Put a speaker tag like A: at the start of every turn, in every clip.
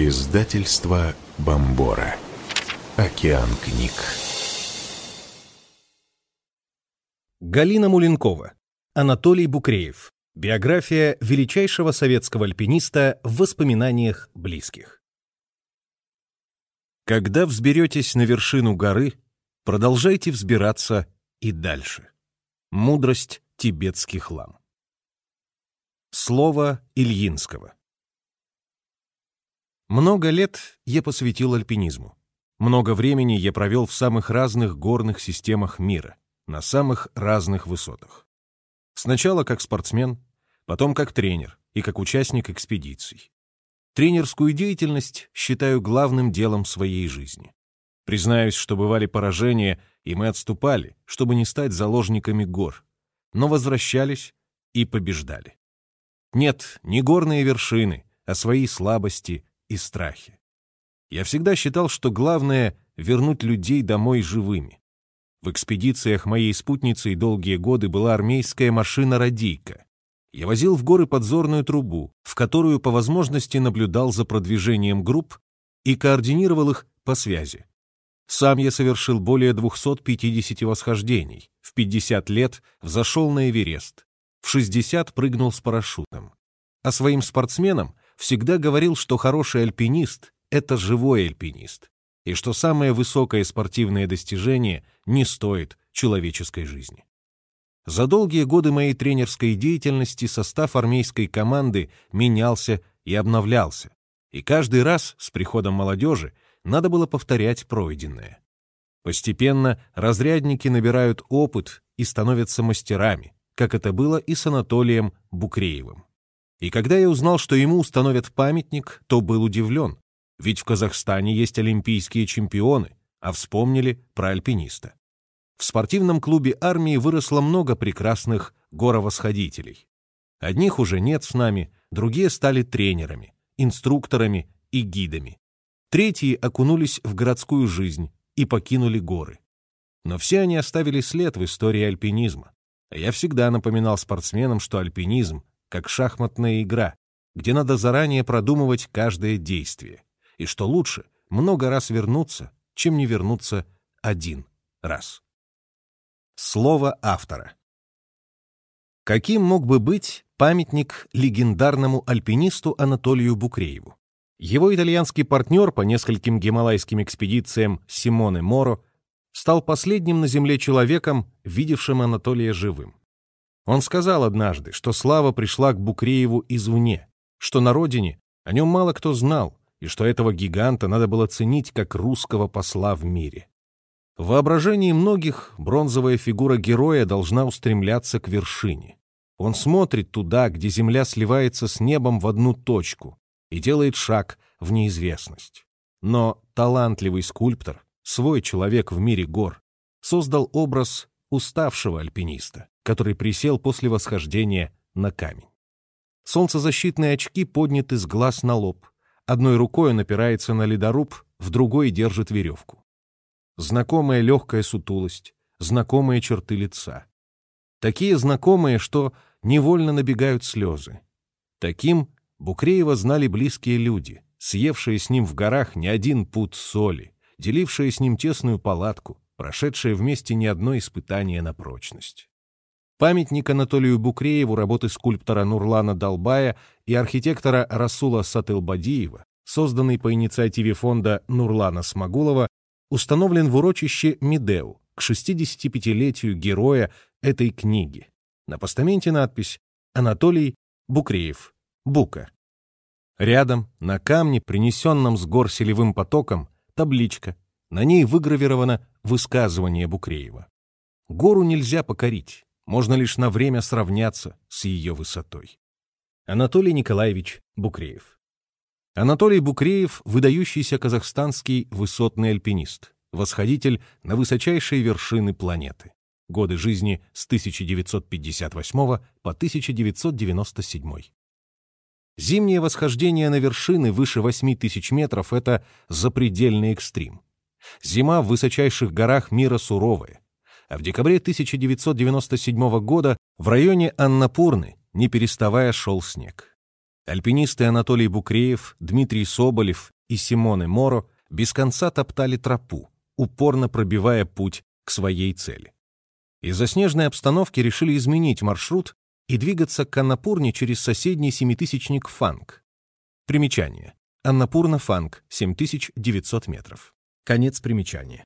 A: Издательство Бомбора. Океан книг.
B: Галина Муленкова. Анатолий Букреев. Биография величайшего советского альпиниста в воспоминаниях близких. Когда взберетесь на вершину горы, продолжайте взбираться и дальше. Мудрость тибетских лам. Слово Ильинского. Много лет я посвятил альпинизму. Много времени я провел в самых разных горных системах мира, на самых разных высотах. Сначала как спортсмен, потом как тренер и как участник экспедиций. Тренерскую деятельность считаю главным делом своей жизни. Признаюсь, что бывали поражения, и мы отступали, чтобы не стать заложниками гор, но возвращались и побеждали. Нет, не горные вершины, а свои слабости и страхи. Я всегда считал, что главное — вернуть людей домой живыми. В экспедициях моей спутницей долгие годы была армейская машина-радийка. Я возил в горы подзорную трубу, в которую по возможности наблюдал за продвижением групп и координировал их по связи. Сам я совершил более 250 восхождений, в 50 лет взошел на Эверест, в 60 прыгнул с парашютом. А своим спортсменам всегда говорил, что хороший альпинист — это живой альпинист, и что самое высокое спортивное достижение не стоит человеческой жизни. За долгие годы моей тренерской деятельности состав армейской команды менялся и обновлялся, и каждый раз с приходом молодежи надо было повторять пройденное. Постепенно разрядники набирают опыт и становятся мастерами, как это было и с Анатолием Букреевым. И когда я узнал, что ему установят памятник, то был удивлен, ведь в Казахстане есть олимпийские чемпионы, а вспомнили про альпиниста. В спортивном клубе армии выросло много прекрасных горовосходителей. Одних уже нет с нами, другие стали тренерами, инструкторами и гидами. Третьи окунулись в городскую жизнь и покинули горы. Но все они оставили след в истории альпинизма. Я всегда напоминал спортсменам, что альпинизм как шахматная игра, где надо заранее продумывать каждое действие, и что лучше много раз вернуться, чем не вернуться один раз. Слово автора. Каким мог бы быть памятник легендарному альпинисту Анатолию Букрееву? Его итальянский партнер по нескольким гималайским экспедициям Симоне Моро стал последним на Земле человеком, видевшим Анатолия живым. Он сказал однажды, что слава пришла к Букрееву извне, что на родине о нем мало кто знал, и что этого гиганта надо было ценить как русского посла в мире. В воображении многих бронзовая фигура героя должна устремляться к вершине. Он смотрит туда, где земля сливается с небом в одну точку и делает шаг в неизвестность. Но талантливый скульптор, свой человек в мире гор, создал образ уставшего альпиниста, который присел после восхождения на камень. Солнцезащитные очки подняты с глаз на лоб. Одной рукой он опирается на ледоруб, в другой держит веревку. Знакомая легкая сутулость, знакомые черты лица. Такие знакомые, что невольно набегают слезы. Таким Букреева знали близкие люди, съевшие с ним в горах не один пуд соли, делившие с ним тесную палатку, прошедшие вместе не одно испытание на прочность. Памятник Анатолию Букрееву работы скульптора Нурлана Долбая и архитектора Расула Сатылбадиева, созданный по инициативе фонда Нурлана Смогулова, установлен в урочище Медеу к 65-летию героя этой книги. На постаменте надпись «Анатолий Букреев. Бука». Рядом, на камне, принесенном с гор селевым потоком, табличка. На ней выгравировано высказывание Букреева. Гору нельзя покорить, можно лишь на время сравняться с ее высотой. Анатолий Николаевич Букреев Анатолий Букреев – выдающийся казахстанский высотный альпинист, восходитель на высочайшие вершины планеты. Годы жизни с 1958 по 1997. Зимнее восхождение на вершины выше 8 тысяч метров – это запредельный экстрим. Зима в высочайших горах мира суровая, а в декабре 1997 года в районе Аннапурны, не переставая, шел снег. Альпинисты Анатолий Букреев, Дмитрий Соболев и Симоне Моро без конца топтали тропу, упорно пробивая путь к своей цели. Из-за снежной обстановки решили изменить маршрут и двигаться к Аннапурне через соседний семитысячник Фанк. Примечание. Аннапурна Фанк, 7900 метров. Конец примечания.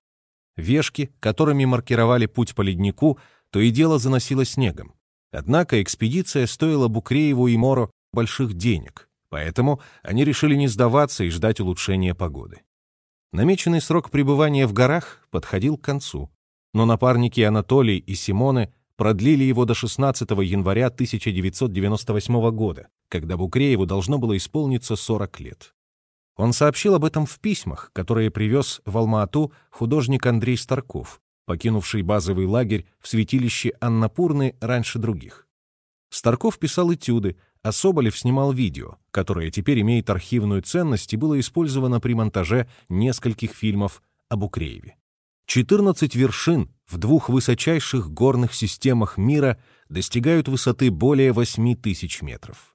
B: Вешки, которыми маркировали путь по леднику, то и дело заносило снегом. Однако экспедиция стоила Букрееву и Моро больших денег, поэтому они решили не сдаваться и ждать улучшения погоды. Намеченный срок пребывания в горах подходил к концу, но напарники Анатолий и Симоне продлили его до 16 января 1998 года, когда Букрееву должно было исполниться 40 лет. Он сообщил об этом в письмах, которые привез в Алма-Ату художник Андрей Старков, покинувший базовый лагерь в святилище Аннапурны раньше других. Старков писал этюды, а Соболев снимал видео, которое теперь имеет архивную ценность и было использовано при монтаже нескольких фильмов об Укрееве. 14 вершин в двух высочайших горных системах мира достигают высоты более 8 тысяч метров.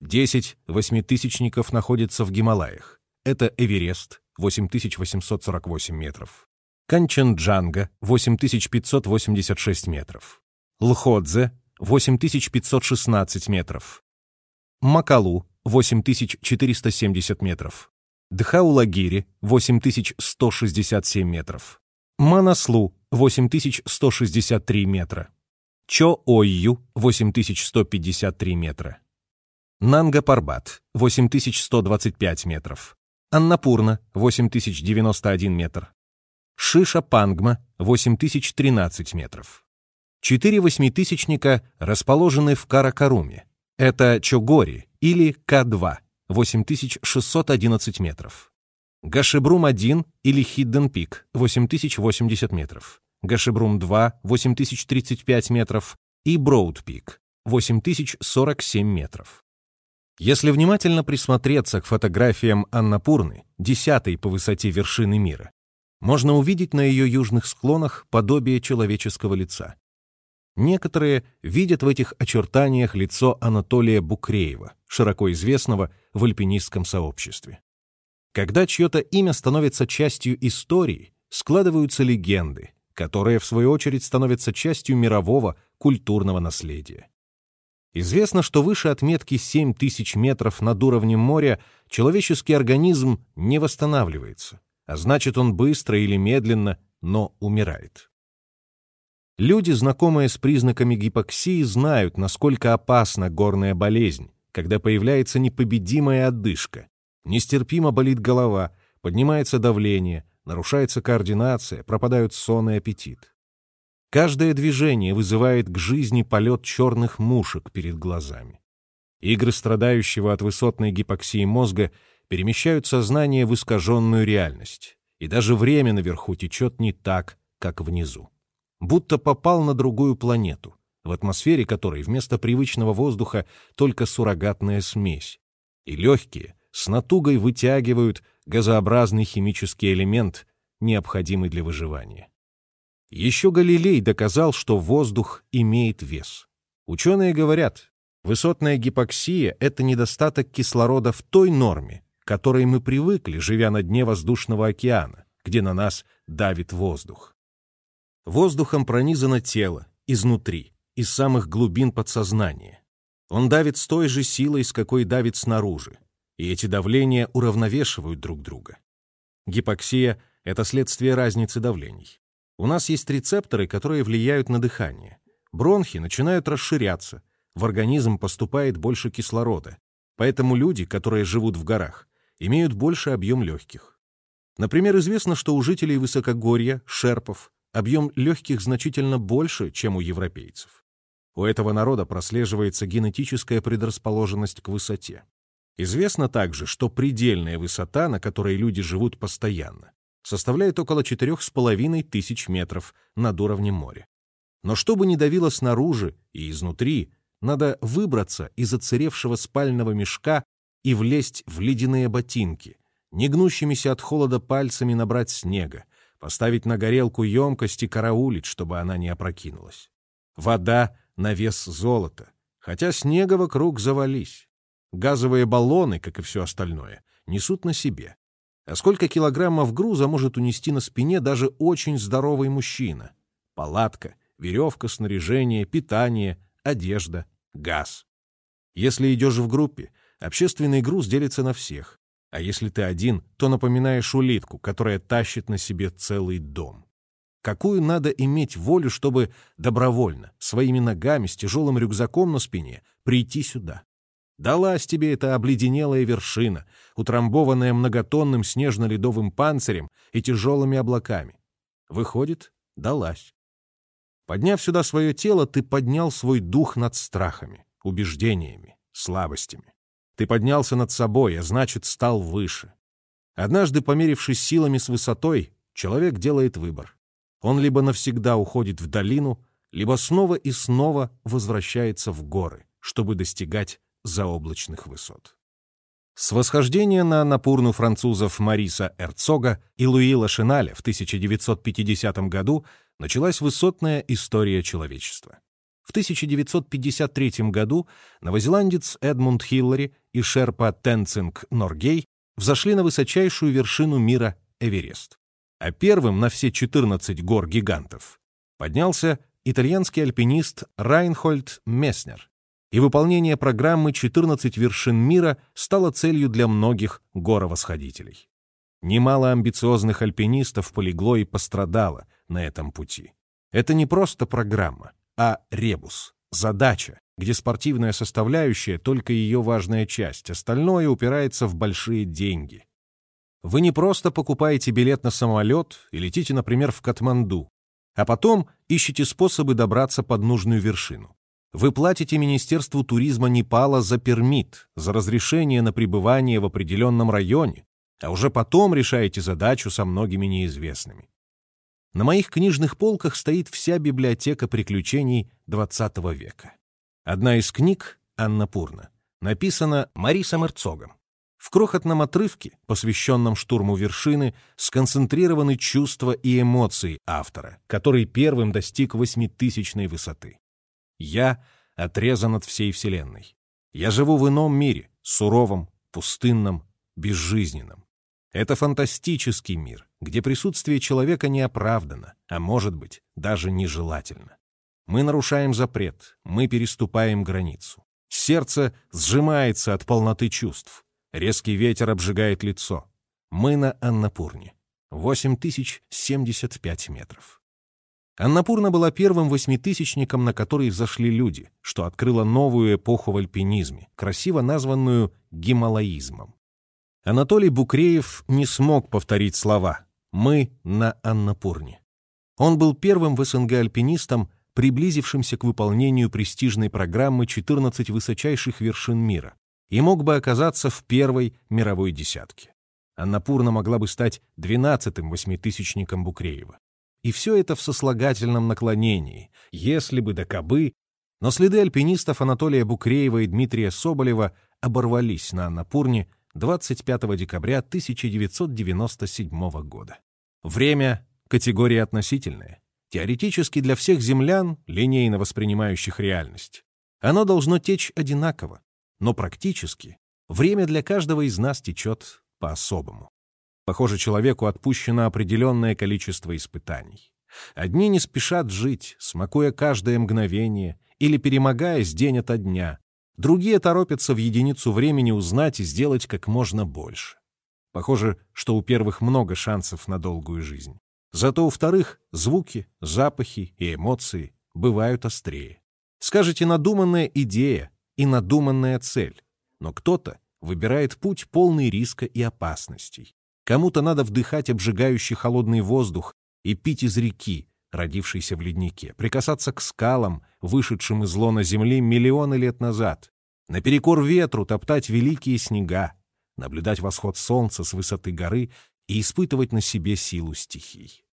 B: 10 восьмитысячников находятся в Гималаях. Это Эверест, 8848 метров. Канченджанга, 8586 метров. Лходзе, 8516 метров. Макалу, 8470 метров. Дхаулагири, 8167 метров. Манаслу, 8163 метра. Чо-Ойю, 8153 метра. Нанга-Парбат, 8125 метров. Аннапурна, 8091 метр. Шиша-Пангма, 8013 метров. Четыре восьмитысячника расположены в Каракаруме. Это Чогори или К2, 8611 метров. Гашибрум-1 или Хидден Пик, 8080 метров. Гашибрум-2, 8035 метров. И Броуд Пик, 8047 метров. Если внимательно присмотреться к фотографиям Аннапурны, десятой по высоте вершины мира, можно увидеть на ее южных склонах подобие человеческого лица. Некоторые видят в этих очертаниях лицо Анатолия Букреева, широко известного в альпинистском сообществе. Когда чье-то имя становится частью истории, складываются легенды, которые, в свою очередь, становятся частью мирового культурного наследия. Известно, что выше отметки 7000 метров над уровнем моря человеческий организм не восстанавливается, а значит он быстро или медленно, но умирает. Люди, знакомые с признаками гипоксии, знают, насколько опасна горная болезнь, когда появляется непобедимая отдышка, нестерпимо болит голова, поднимается давление, нарушается координация, пропадают сон и аппетит. Каждое движение вызывает к жизни полет черных мушек перед глазами. Игры страдающего от высотной гипоксии мозга перемещают сознание в искаженную реальность, и даже время наверху течет не так, как внизу будто попал на другую планету, в атмосфере которой вместо привычного воздуха только суррогатная смесь. И легкие с натугой вытягивают газообразный химический элемент, необходимый для выживания. Еще Галилей доказал, что воздух имеет вес. Ученые говорят, высотная гипоксия — это недостаток кислорода в той норме, к которой мы привыкли, живя на дне воздушного океана, где на нас давит воздух. Воздухом пронизано тело, изнутри, из самых глубин подсознания. Он давит с той же силой, с какой давит снаружи, и эти давления уравновешивают друг друга. Гипоксия — это следствие разницы давлений. У нас есть рецепторы, которые влияют на дыхание. Бронхи начинают расширяться, в организм поступает больше кислорода, поэтому люди, которые живут в горах, имеют больше объем легких. Например, известно, что у жителей высокогорья, шерпов, объем легких значительно больше, чем у европейцев. У этого народа прослеживается генетическая предрасположенность к высоте. Известно также, что предельная высота, на которой люди живут постоянно, составляет около 4,5 тысяч метров над уровнем моря. Но чтобы не давило снаружи и изнутри, надо выбраться из оцаревшего спального мешка и влезть в ледяные ботинки, негнущимися от холода пальцами набрать снега, поставить на горелку емкость и караулить, чтобы она не опрокинулась. Вода на вес золота, хотя снега вокруг завались. газовые баллоны, как и все остальное, несут на себе. А сколько килограммов груза может унести на спине даже очень здоровый мужчина? Палатка, веревка, снаряжение, питание, одежда, газ. Если идешь в группе, общественный груз делится на всех. А если ты один, то напоминаешь улитку, которая тащит на себе целый дом. Какую надо иметь волю, чтобы добровольно, своими ногами, с тяжелым рюкзаком на спине, прийти сюда? Далась тебе эта обледенелая вершина, утрамбованная многотонным снежно-ледовым панцирем и тяжелыми облаками. Выходит, далась. Подняв сюда свое тело, ты поднял свой дух над страхами, убеждениями, слабостями. Ты поднялся над собой, а значит, стал выше. Однажды, померившись силами с высотой, человек делает выбор. Он либо навсегда уходит в долину, либо снова и снова возвращается в горы, чтобы достигать заоблачных высот. С восхождения на Напурну французов Мариса Эрцога и Луи Лашеналя в 1950 году началась высотная история человечества. В 1953 году новозеландец Эдмунд Хиллари и шерпа Тенцинг Норгей взошли на высочайшую вершину мира Эверест. А первым на все 14 гор-гигантов поднялся итальянский альпинист Райнхольд Месснер, и выполнение программы «14 вершин мира» стало целью для многих горовосходителей. Немало амбициозных альпинистов полегло и пострадало на этом пути. Это не просто программа, а ребус, задача, где спортивная составляющая — только ее важная часть, остальное упирается в большие деньги. Вы не просто покупаете билет на самолет и летите, например, в Катманду, а потом ищете способы добраться под нужную вершину. Вы платите Министерству туризма Непала за пермит, за разрешение на пребывание в определенном районе, а уже потом решаете задачу со многими неизвестными. На моих книжных полках стоит вся библиотека приключений XX века. Одна из книг, Анна Пурна, написана Марисом Эрцогом. В крохотном отрывке, посвященном штурму вершины, сконцентрированы чувства и эмоции автора, который первым достиг восьмитысячной высоты. Я отрезан от всей Вселенной. Я живу в ином мире, суровом, пустынном, безжизненном. Это фантастический мир, где присутствие человека не оправдано, а может быть, даже нежелательно. Мы нарушаем запрет, мы переступаем границу. Сердце сжимается от полноты чувств. Резкий ветер обжигает лицо. Мы на Аннапурне. 8075 метров. Аннапурна была первым восьмитысячником, на который взошли люди, что открыло новую эпоху в альпинизме, красиво названную гималаизмом. Анатолий Букреев не смог повторить слова «Мы на Аннапурне». Он был первым в СНГ альпинистом, приблизившимся к выполнению престижной программы «14 высочайших вершин мира» и мог бы оказаться в первой мировой десятке. Аннапурна могла бы стать двенадцатым восьмитысячником Букреева. И все это в сослагательном наклонении, если бы да кабы, но следы альпинистов Анатолия Букреева и Дмитрия Соболева оборвались на Аннапурне 25 декабря 1997 года. Время — категория относительная. Теоретически для всех землян, линейно воспринимающих реальность. Оно должно течь одинаково, но практически время для каждого из нас течет по-особому. Похоже, человеку отпущено определенное количество испытаний. Одни не спешат жить, смакуя каждое мгновение или перемогаясь день ото дня. Другие торопятся в единицу времени узнать и сделать как можно больше. Похоже, что у первых много шансов на долгую жизнь. Зато у вторых звуки, запахи и эмоции бывают острее. Скажете, надуманная идея и надуманная цель. Но кто-то выбирает путь полный риска и опасностей. Кому-то надо вдыхать обжигающий холодный воздух и пить из реки, родившейся в леднике, прикасаться к скалам, вышедшим из лона земли миллионы лет назад, наперекор ветру топтать великие снега, наблюдать восход солнца с высоты горы и испытывать на себе силу стихий.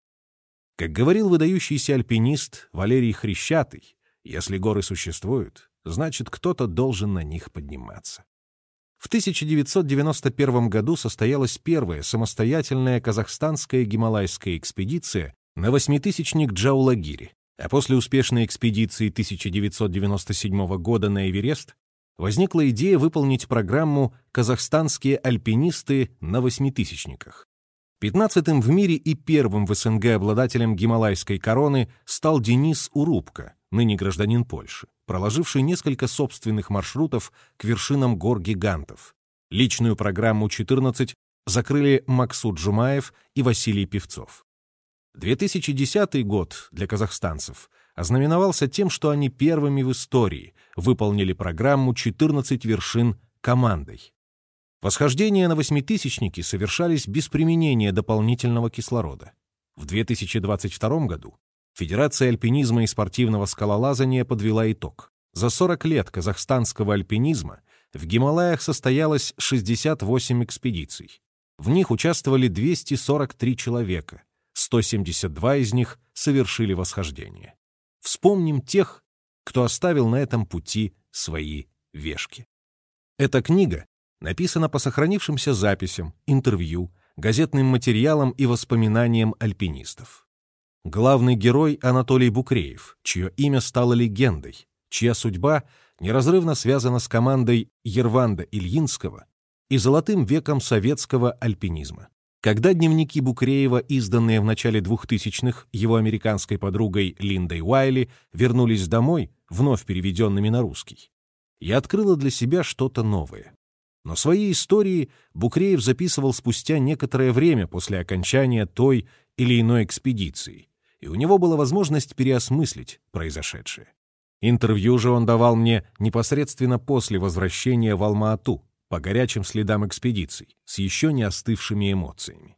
B: Как говорил выдающийся альпинист Валерий Хрещатый, если горы существуют, значит, кто-то должен на них подниматься. В 1991 году состоялась первая самостоятельная казахстанская гималайская экспедиция на восьмитысячник Джаулагири, а после успешной экспедиции 1997 года на Эверест возникла идея выполнить программу «Казахстанские альпинисты на восьмитысячниках». Пятнадцатым в мире и первым в СНГ обладателем гималайской короны стал Денис Урубко, ныне гражданин Польши, проложивший несколько собственных маршрутов к вершинам гор-гигантов. Личную программу 14 закрыли Максут Джумаев и Василий Певцов. 2010 год для казахстанцев ознаменовался тем, что они первыми в истории выполнили программу «14 вершин» командой. Восхождения на восьмитысячники совершались без применения дополнительного кислорода. В 2022 году Федерация альпинизма и спортивного скалолазания подвела итог. За 40 лет казахстанского альпинизма в Гималаях состоялось 68 экспедиций. В них участвовали 243 человека, 172 из них совершили восхождение. Вспомним тех, кто оставил на этом пути свои вешки. Эта книга написана по сохранившимся записям, интервью, газетным материалам и воспоминаниям альпинистов. Главный герой Анатолий Букреев, чье имя стало легендой, чья судьба неразрывно связана с командой Ерванда Ильинского и золотым веком советского альпинизма. Когда дневники Букреева, изданные в начале 2000-х его американской подругой Линдой Уайли, вернулись домой, вновь переведенными на русский, я открыла для себя что-то новое. Но свои истории Букреев записывал спустя некоторое время после окончания той или иной экспедиции, и у него была возможность переосмыслить произошедшее. Интервью же он давал мне непосредственно после возвращения в Алма-Ату, по горячим следам экспедиций, с еще не остывшими эмоциями.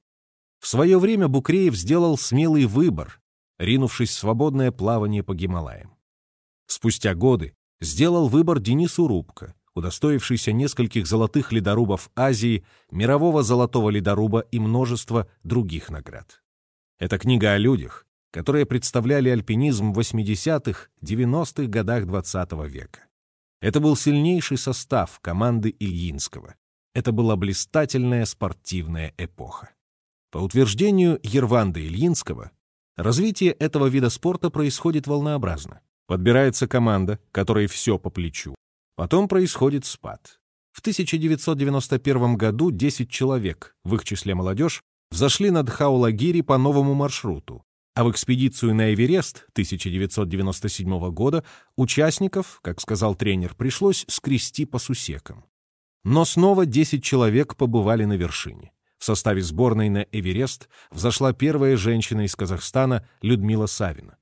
B: В свое время Букреев сделал смелый выбор, ринувшись в свободное плавание по Гималаям. Спустя годы сделал выбор Денис Урубко, удостоившийся нескольких золотых ледорубов Азии, мирового золотого ледоруба и множества других наград. Это книга о людях, которые представляли альпинизм в 80-х, 90-х годах XX -го века. Это был сильнейший состав команды Ильинского. Это была блистательная спортивная эпоха. По утверждению Ерванда Ильинского, развитие этого вида спорта происходит волнообразно. Подбирается команда, которой все по плечу. Потом происходит спад. В 1991 году 10 человек, в их числе молодежь, взошли над Хаулагири по новому маршруту, а в экспедицию на Эверест 1997 года участников, как сказал тренер, пришлось скрести по сусекам. Но снова 10 человек побывали на вершине. В составе сборной на Эверест взошла первая женщина из Казахстана Людмила Савина.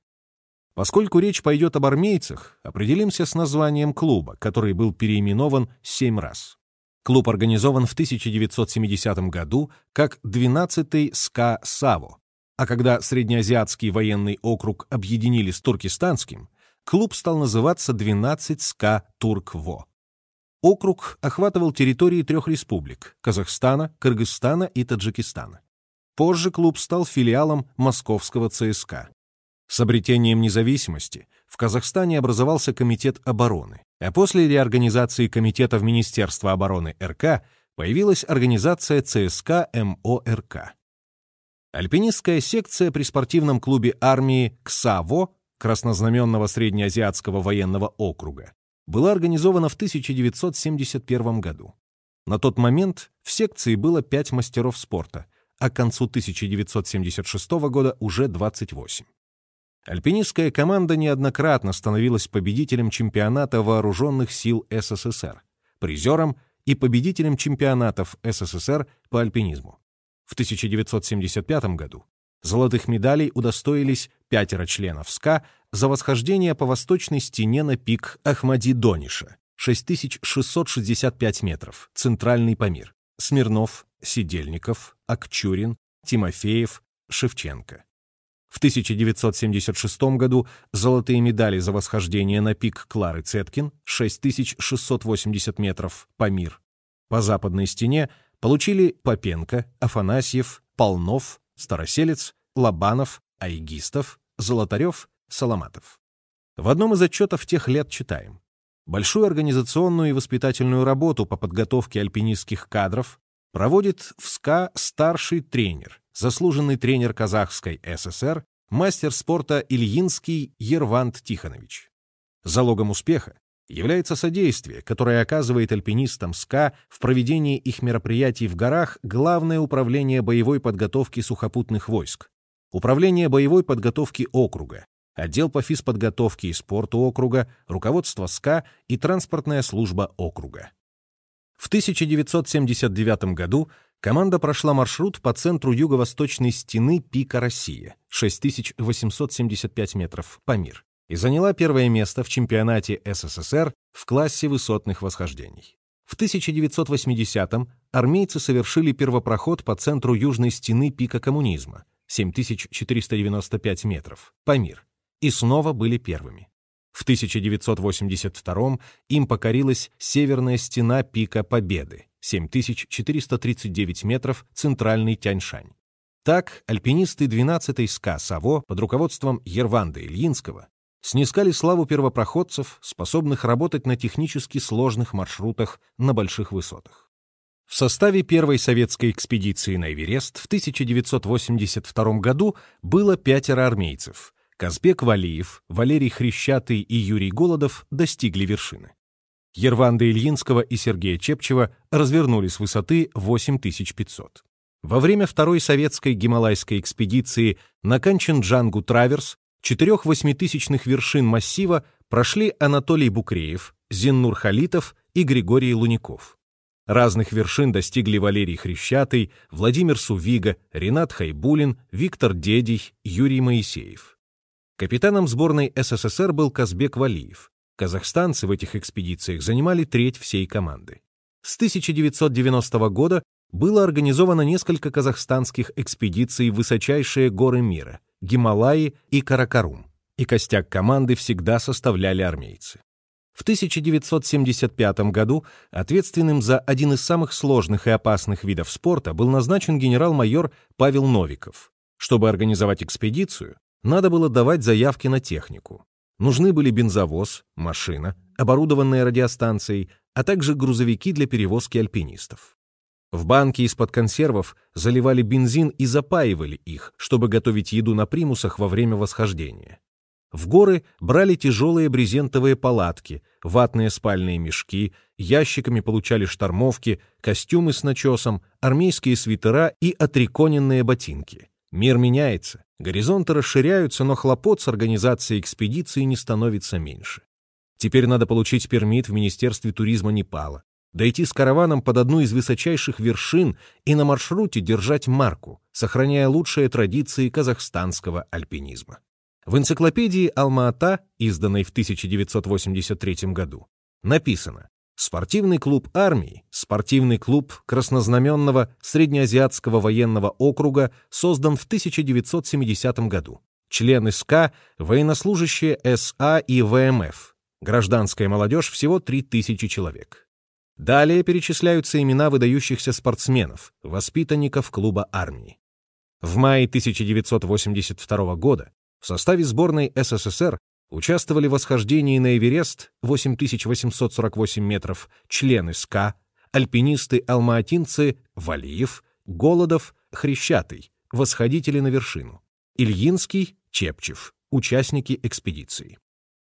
B: Поскольку речь пойдет об армейцах, определимся с названием клуба, который был переименован семь раз. Клуб организован в 1970 году как 12-й СКА САВО, а когда Среднеазиатский военный округ объединили с Туркестанским, клуб стал называться 12 СКА Туркво. Округ охватывал территории трех республик – Казахстана, Кыргызстана и Таджикистана. Позже клуб стал филиалом московского ЦСКА. С обретением независимости в Казахстане образовался Комитет обороны, а после реорганизации Комитета в Министерство обороны РК появилась организация ЦСКА МОРК. Альпинистская секция при спортивном клубе армии КСАВО Краснознаменного Среднеазиатского военного округа была организована в 1971 году. На тот момент в секции было 5 мастеров спорта, а к концу 1976 года уже 28. Альпинистская команда неоднократно становилась победителем чемпионата вооруженных сил СССР, призером и победителем чемпионатов СССР по альпинизму. В 1975 году золотых медалей удостоились пятеро членов СКА за восхождение по восточной стене на пик Ахмади-Дониша, 6665 метров, центральный Памир, Смирнов, Сидельников, Акчурин, Тимофеев, Шевченко. В 1976 году золотые медали за восхождение на пик Клары Цеткин, 6680 метров, Памир. По западной стене получили Попенко, Афанасьев, Полнов, Староселец, Лобанов, Айгистов, Золотарев, Соломатов. В одном из отчетов тех лет читаем. Большую организационную и воспитательную работу по подготовке альпинистских кадров проводит в СКА старший тренер, заслуженный тренер Казахской ССР, мастер спорта Ильинский Ервант Тихонович. Залогом успеха является содействие, которое оказывает альпинистам СКА в проведении их мероприятий в горах Главное управление боевой подготовки сухопутных войск, Управление боевой подготовки округа, отдел по физподготовке и спорту округа, руководство СКА и транспортная служба округа. В 1979 году команда прошла маршрут по центру юго-восточной стены пика России, 6875 метров, Памир, и заняла первое место в чемпионате СССР в классе высотных восхождений. В 1980-м армейцы совершили первопроход по центру южной стены пика коммунизма, 7495 метров, Памир, и снова были первыми. В 1982 им покорилась северная стена пика Победы, 7439 метров, центральный Тяньшань. Так, альпинисты 12-й СКА «Саво» под руководством Ерванда Ильинского снискали славу первопроходцев, способных работать на технически сложных маршрутах на больших высотах. В составе первой советской экспедиции на Эверест в 1982 году было пятеро армейцев. Казбек Валиев, Валерий Хрещатый и Юрий Голодов достигли вершины. Ерванда Ильинского и Сергея Чепчева развернули с высоты 8500. Во время второй советской гималайской экспедиции на Канченджангу Траверс четырех восьмитысячных вершин массива прошли Анатолий Букреев, Зиннур Халитов и Григорий Луников. Разных вершин достигли Валерий Хрещатый, Владимир Сувига, Ренат Хайбулин, Виктор Дедий, Юрий Моисеев. Капитаном сборной СССР был Казбек Валиев. Казахстанцы в этих экспедициях занимали треть всей команды. С 1990 года было организовано несколько казахстанских экспедиций в высочайшие горы мира — Гималаи и Каракарум, и костяк команды всегда составляли армейцы. В 1975 году ответственным за один из самых сложных и опасных видов спорта был назначен генерал-майор Павел Новиков. Чтобы организовать экспедицию, надо было давать заявки на технику. Нужны были бензовоз, машина, оборудованная радиостанцией, а также грузовики для перевозки альпинистов. В банки из-под консервов заливали бензин и запаивали их, чтобы готовить еду на примусах во время восхождения. В горы брали тяжелые брезентовые палатки, ватные спальные мешки, ящиками получали штормовки, костюмы с начесом, армейские свитера и отреконенные ботинки. Мир меняется, горизонты расширяются, но хлопот с организацией экспедиции не становится меньше. Теперь надо получить пермит в Министерстве туризма Непала, дойти с караваном под одну из высочайших вершин и на маршруте держать марку, сохраняя лучшие традиции казахстанского альпинизма. В энциклопедии Алма-Ата, изданной в 1983 году, написано Спортивный клуб армии, спортивный клуб Краснознаменного Среднеазиатского военного округа создан в 1970 году. Члены СКА, военнослужащие СА и ВМФ. Гражданская молодежь всего 3000 человек. Далее перечисляются имена выдающихся спортсменов, воспитанников клуба армии. В мае 1982 года в составе сборной СССР Участвовали в восхождении на Эверест 8848 метров члены СКА, альпинисты-алмаатинцы Валиев, Голодов, Хрещатый, восходители на вершину, Ильинский, Чепчев, участники экспедиции.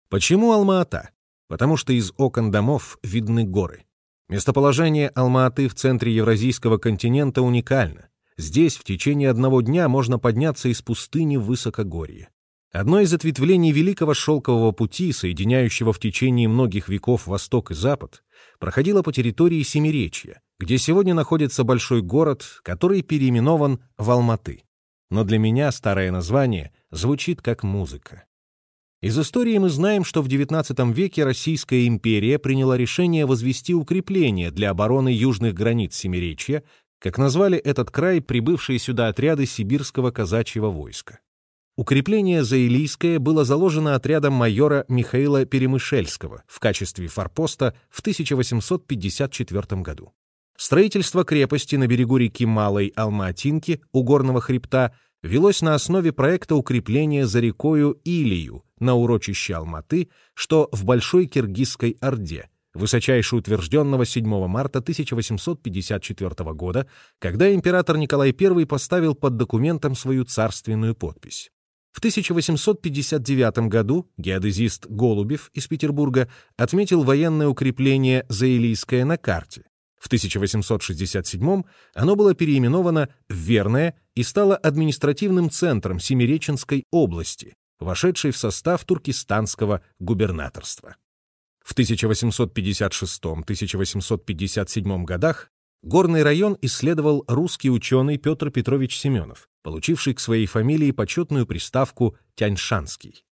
B: Почему Алма-Ата? Потому что из окон домов видны горы. Местоположение Алма-Аты в центре Евразийского континента уникально. Здесь в течение одного дня можно подняться из пустыни в высокогорье. Одно из ответвлений Великого Шелкового пути, соединяющего в течение многих веков Восток и Запад, проходило по территории Семиречья, где сегодня находится большой город, который переименован в Алматы. Но для меня старое название звучит как музыка. Из истории мы знаем, что в XIX веке Российская империя приняла решение возвести укрепление для обороны южных границ Семиречья, как назвали этот край прибывшие сюда отряды сибирского казачьего войска. Укрепление Заилийское было заложено отрядом майора Михаила Перемышельского в качестве форпоста в 1854 году. Строительство крепости на берегу реки Малой Алма-Атинки у горного хребта велось на основе проекта укрепления за рекою Илию на урочище Алматы, что в Большой Киргизской Орде, высочайше утвержденного 7 марта 1854 года, когда император Николай I поставил под документом свою царственную подпись. В 1859 году геодезист Голубев из Петербурга отметил военное укрепление Заилийское на карте. В 1867 оно было переименовано в Верное и стало административным центром Семиреченской области, вошедшей в состав туркестанского губернаторства. В 1856-1857 годах горный район исследовал русский ученый Петр Петрович Семенов, получивший к своей фамилии почетную приставку Тяньшанский.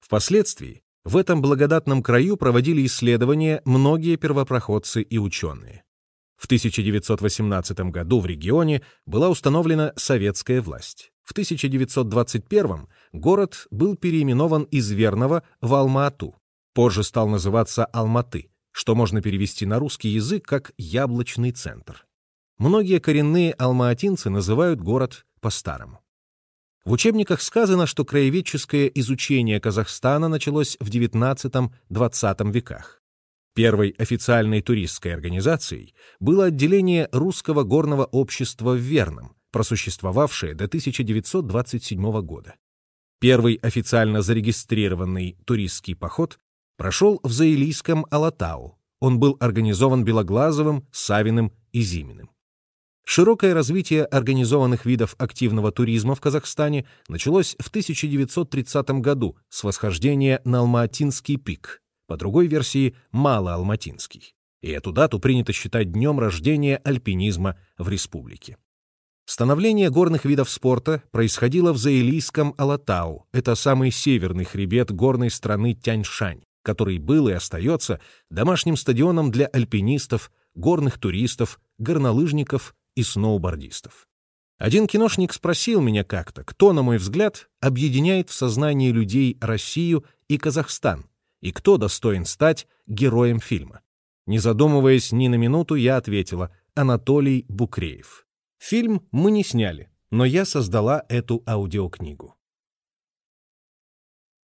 B: Впоследствии в этом благодатном краю проводили исследования многие первопроходцы и ученые. В 1918 году в регионе была установлена советская власть. В 1921 город был переименован из Верного в Алма-Ату. Позже стал называться Алматы, что можно перевести на русский язык как «яблочный центр». Многие коренные алмаатинцы называют город по-старому. В учебниках сказано, что краеведческое изучение Казахстана началось в XIX-XX веках. Первой официальной туристской организацией было отделение Русского горного общества в Верном, просуществовавшее до 1927 года. Первый официально зарегистрированный туристский поход прошел в Заилийском Алатау. Он был организован Белоглазовым, Савиным и Зиминым. Широкое развитие организованных видов активного туризма в Казахстане началось в 1930 году с восхождения на Алматинский пик, по другой версии Малоалматинский. И эту дату принято считать днем рождения альпинизма в республике. Становление горных видов спорта происходило в Заилийском Алатау, это самый северный хребет горной страны Тяньшань, который был и остается домашним стадионом для альпинистов, горных туристов, горнолыжников и сноубордистов. Один киношник спросил меня как-то, кто, на мой взгляд, объединяет в сознании людей Россию и Казахстан, и кто достоин стать героем фильма. Не задумываясь ни на минуту, я ответила «Анатолий Букреев». Фильм мы не сняли, но я создала эту аудиокнигу.